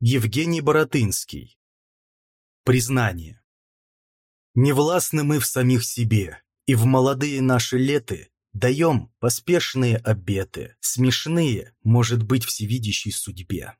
Евгений Боротынский. Признание. Невластны мы в самих себе, и в молодые наши леты даем поспешные обеты, смешные, может быть, всевидящей судьбе.